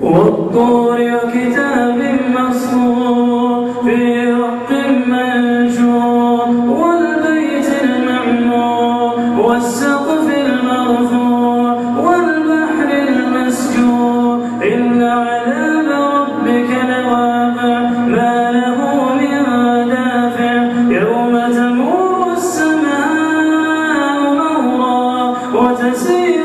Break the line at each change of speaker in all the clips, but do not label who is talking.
والطور كتاب مصور في رق منشور والبيت المعمور والسقف المرفوع والبحر المسجور إن عذاب ربك لواقع ما له من دافع يوم تمور السماء مورا وتسير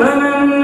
فمن